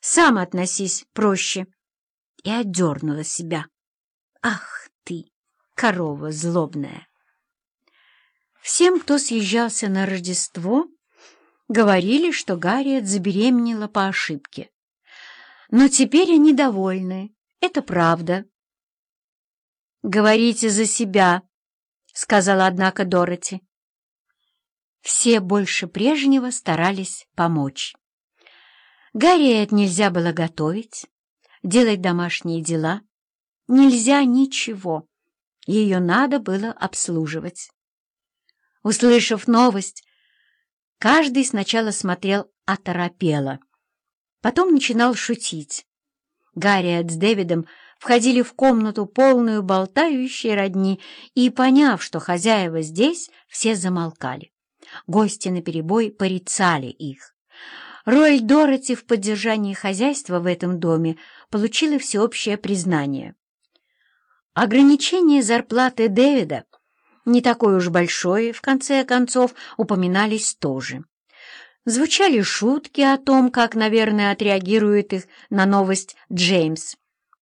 Сам относись проще. И отдернула себя. Ах ты, корова злобная! Всем, кто съезжался на Рождество, говорили, что Гарриет забеременела по ошибке. Но теперь они довольны. Это правда. «Говорите за себя», — сказала, однако, Дороти. Все больше прежнего старались помочь. Гарриет нельзя было готовить, делать домашние дела. Нельзя ничего. Ее надо было обслуживать. Услышав новость, каждый сначала смотрел оторопело, потом начинал шутить. Гарриет с Дэвидом входили в комнату, полную болтающей родни, и, поняв, что хозяева здесь, все замолкали. Гости наперебой порицали их. Роль Дороти в поддержании хозяйства в этом доме получила всеобщее признание. Ограничение зарплаты Дэвида, не такое уж большое, в конце концов, упоминались тоже. Звучали шутки о том, как, наверное, отреагирует их на новость Джеймс.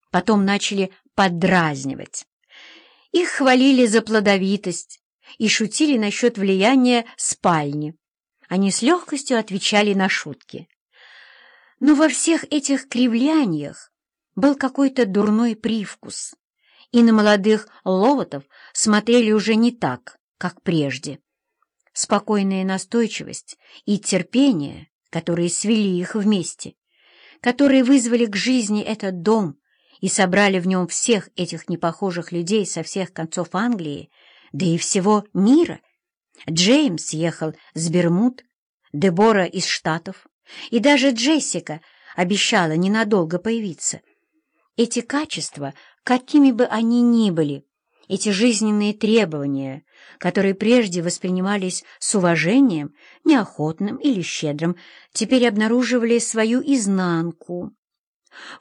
Потом начали поддразнивать. Их хвалили за плодовитость, и шутили насчет влияния спальни. Они с легкостью отвечали на шутки. Но во всех этих кривляниях был какой-то дурной привкус, и на молодых ловотов смотрели уже не так, как прежде. Спокойная настойчивость и терпение, которые свели их вместе, которые вызвали к жизни этот дом и собрали в нем всех этих непохожих людей со всех концов Англии, да и всего мира. Джеймс ехал с Бермуд, Дебора из Штатов, и даже Джессика обещала ненадолго появиться. Эти качества, какими бы они ни были, эти жизненные требования, которые прежде воспринимались с уважением, неохотным или щедрым, теперь обнаруживали свою изнанку.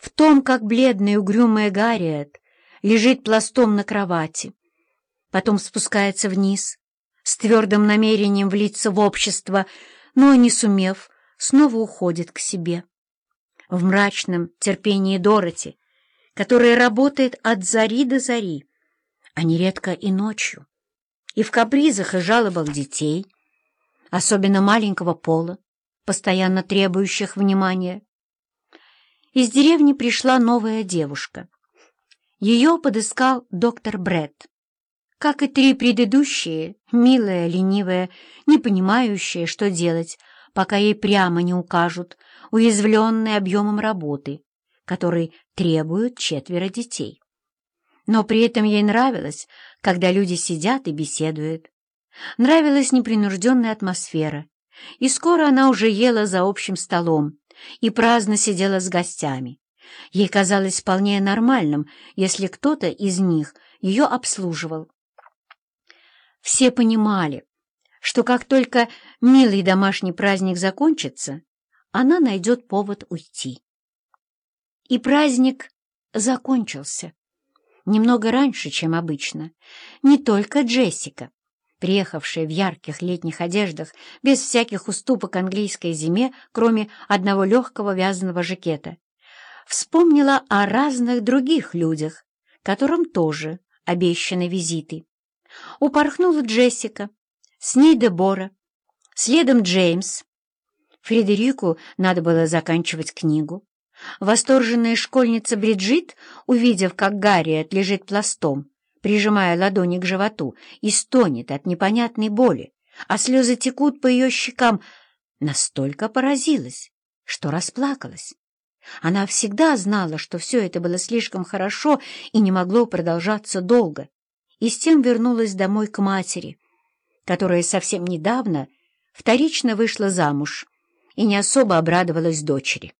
В том, как бледная угрюмая Гарриет лежит пластом на кровати, потом спускается вниз с твердым намерением влиться в общество, но, не сумев, снова уходит к себе. В мрачном терпении Дороти, которая работает от зари до зари, а нередко и ночью, и в капризах и жалобах детей, особенно маленького пола, постоянно требующих внимания. Из деревни пришла новая девушка. Ее подыскал доктор Бретт. Как и три предыдущие, милая, ленивая, не понимающая, что делать, пока ей прямо не укажут, уязвленная объемом работы, который требуют четверо детей. Но при этом ей нравилось, когда люди сидят и беседуют. Нравилась непринужденная атмосфера, и скоро она уже ела за общим столом и праздно сидела с гостями. Ей казалось вполне нормальным, если кто-то из них ее обслуживал. Все понимали, что как только милый домашний праздник закончится, она найдет повод уйти. И праздник закончился. Немного раньше, чем обычно. Не только Джессика, приехавшая в ярких летних одеждах, без всяких уступок английской зиме, кроме одного легкого вязаного жакета, вспомнила о разных других людях, которым тоже обещаны визиты. Упорхнула Джессика, с ней Дебора, следом Джеймс. Фредерику надо было заканчивать книгу. Восторженная школьница Бриджит, увидев, как Гарриет лежит пластом, прижимая ладони к животу, и стонет от непонятной боли, а слезы текут по ее щекам, настолько поразилась, что расплакалась. Она всегда знала, что все это было слишком хорошо и не могло продолжаться долго и с тем вернулась домой к матери, которая совсем недавно вторично вышла замуж и не особо обрадовалась дочери.